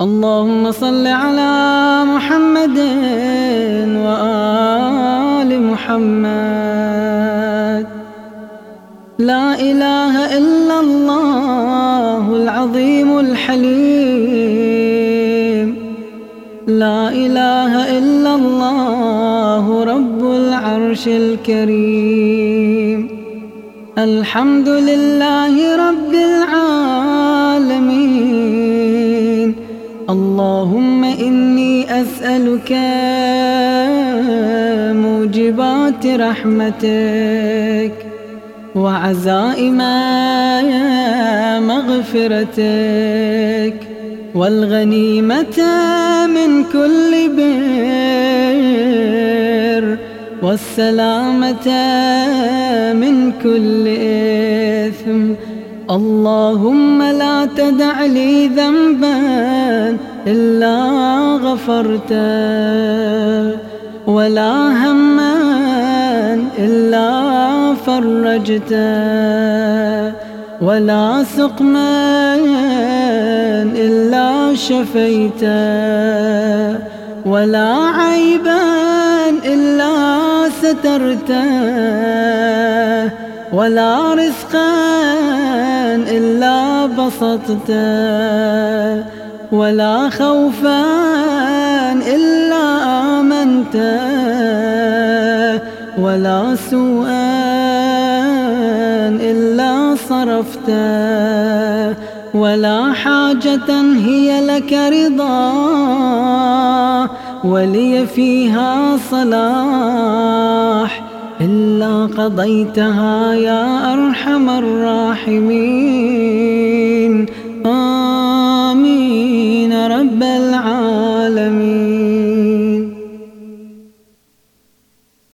اللهم صل على محمد وآل محمد. لا إله إلا الله العظيم الحليم. لا إله إلا الله رب العرش الكريم. الحمد لله رب العالمين. اللهم إني أسألك موجبات رحمتك وعزائم مغفرتك والغنيمة من كل بر والسلامة من كل إثم اللهم لا تدع لي ذنبا إلا غفرته ولا هما إلا فرجته ولا سقما إلا شفيته ولا عيبا إلا سترته. ولا رزقا إلا بسطته ولا خوفا إلا آمنته ولا سوءا إلا صرفته ولا حاجة هي لك رضا ولي فيها صلاح إلا قضيتها يا أرحم الراحمين. آمين. رب العالمين.